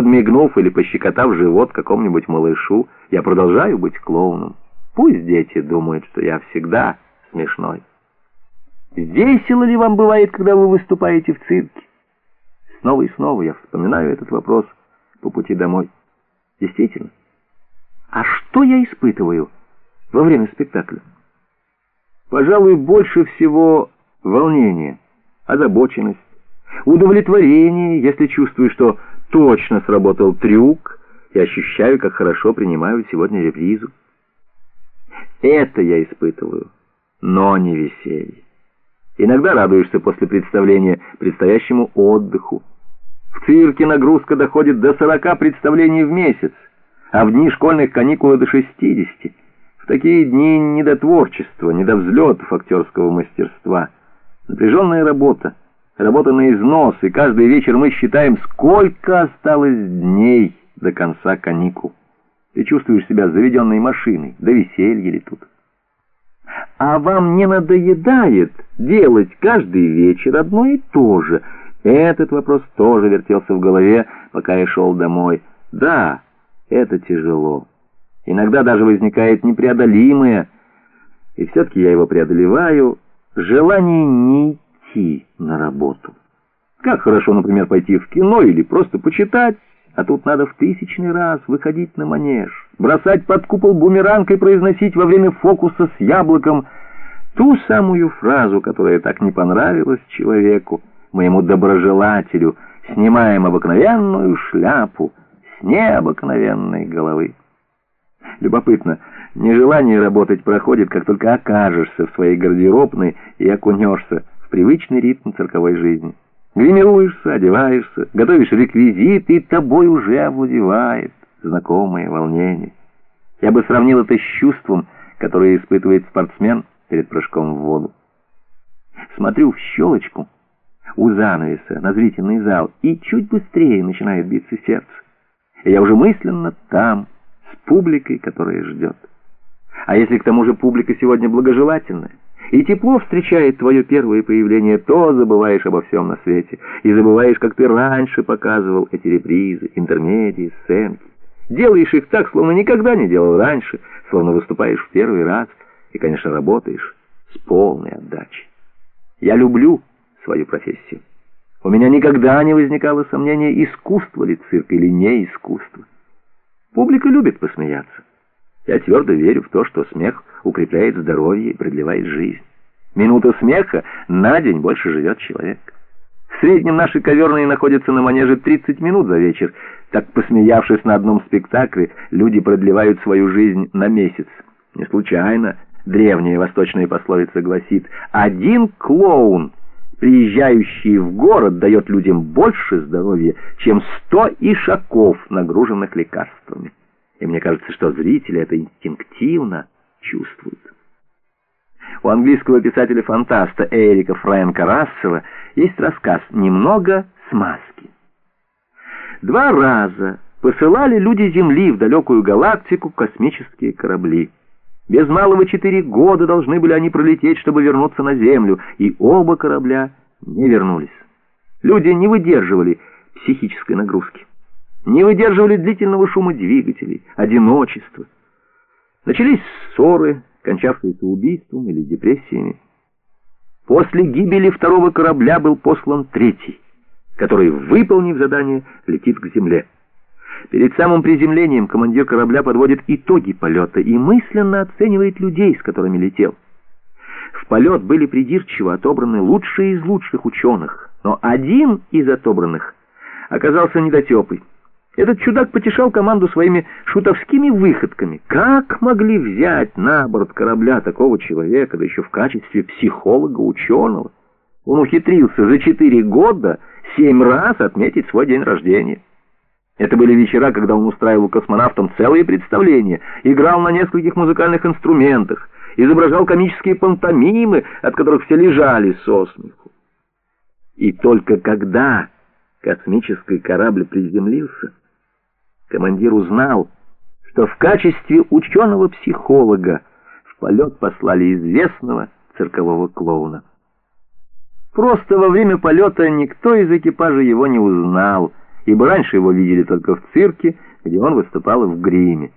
подмигнув или пощекотав живот какому-нибудь малышу, я продолжаю быть клоуном. Пусть дети думают, что я всегда смешной. Весело ли вам бывает, когда вы выступаете в цирке? Снова и снова я вспоминаю этот вопрос по пути домой. Действительно. А что я испытываю во время спектакля? Пожалуй, больше всего волнение, озабоченность, удовлетворение, если чувствую, что точно сработал трюк и ощущаю, как хорошо принимаю сегодня репризу. Это я испытываю, но не веселье. Иногда радуешься после представления предстоящему отдыху. В цирке нагрузка доходит до 40 представлений в месяц, а в дни школьных каникул до 60. В такие дни не до творчества, не до взлетов актерского мастерства. Напряженная работа, работа на износ, и каждый вечер мы считаем, сколько осталось дней до конца каникул. Ты чувствуешь себя заведенной машиной, да веселье ли тут. А вам не надоедает делать каждый вечер одно и то же? Этот вопрос тоже вертелся в голове, пока я шел домой. Да, это тяжело. Иногда даже возникает непреодолимое, и все-таки я его преодолеваю, желание не идти работу. Как хорошо, например, пойти в кино или просто почитать, а тут надо в тысячный раз выходить на манеж, бросать под купол бумеранг и произносить во время фокуса с яблоком ту самую фразу, которая так не понравилась человеку, моему доброжелателю, снимаем обыкновенную шляпу с необыкновенной головы. Любопытно, нежелание работать проходит, как только окажешься в своей гардеробной и окунешься привычный ритм цирковой жизни. Гримируешься, одеваешься, готовишь реквизит, и тобой уже овладевает знакомое волнение. Я бы сравнил это с чувством, которое испытывает спортсмен перед прыжком в воду. Смотрю в щелочку у занавеса на зрительный зал, и чуть быстрее начинает биться сердце. И я уже мысленно там, с публикой, которая ждет. А если к тому же публика сегодня благожелательная, и тепло встречает твое первое появление, то забываешь обо всем на свете, и забываешь, как ты раньше показывал эти репризы, интермедии, сценки. Делаешь их так, словно никогда не делал раньше, словно выступаешь в первый раз, и, конечно, работаешь с полной отдачей. Я люблю свою профессию. У меня никогда не возникало сомнения, искусство ли цирк или не искусство. Публика любит посмеяться. Я твердо верю в то, что смех укрепляет здоровье и продлевает жизнь. Минута смеха на день больше живет человек. В среднем наши коверные находятся на манеже 30 минут за вечер. Так, посмеявшись на одном спектакле, люди продлевают свою жизнь на месяц. Не случайно древняя восточная пословица гласит «Один клоун, приезжающий в город, дает людям больше здоровья, чем сто ишаков, нагруженных лекарствами». И мне кажется, что зрители это инстинктивно чувствуют. У английского писателя-фантаста Эрика Фрэнка Рассела есть рассказ «Немного смазки». Два раза посылали люди Земли в далекую галактику космические корабли. Без малого четыре года должны были они пролететь, чтобы вернуться на Землю, и оба корабля не вернулись. Люди не выдерживали психической нагрузки не выдерживали длительного шума двигателей, одиночества. Начались ссоры, кончавшиеся убийством или депрессиями. После гибели второго корабля был послан третий, который, выполнив задание, летит к земле. Перед самым приземлением командир корабля подводит итоги полета и мысленно оценивает людей, с которыми летел. В полет были придирчиво отобраны лучшие из лучших ученых, но один из отобранных оказался недотепый. Этот чудак потешал команду своими шутовскими выходками. Как могли взять на борт корабля такого человека, да еще в качестве психолога-ученого? Он ухитрился за четыре года семь раз отметить свой день рождения. Это были вечера, когда он устраивал космонавтам целые представления, играл на нескольких музыкальных инструментах, изображал комические пантомимы, от которых все лежали со смеху. И только когда космический корабль приземлился, командир узнал, что в качестве ученого-психолога в полет послали известного циркового клоуна. Просто во время полета никто из экипажа его не узнал, ибо раньше его видели только в цирке, где он выступал в гриме.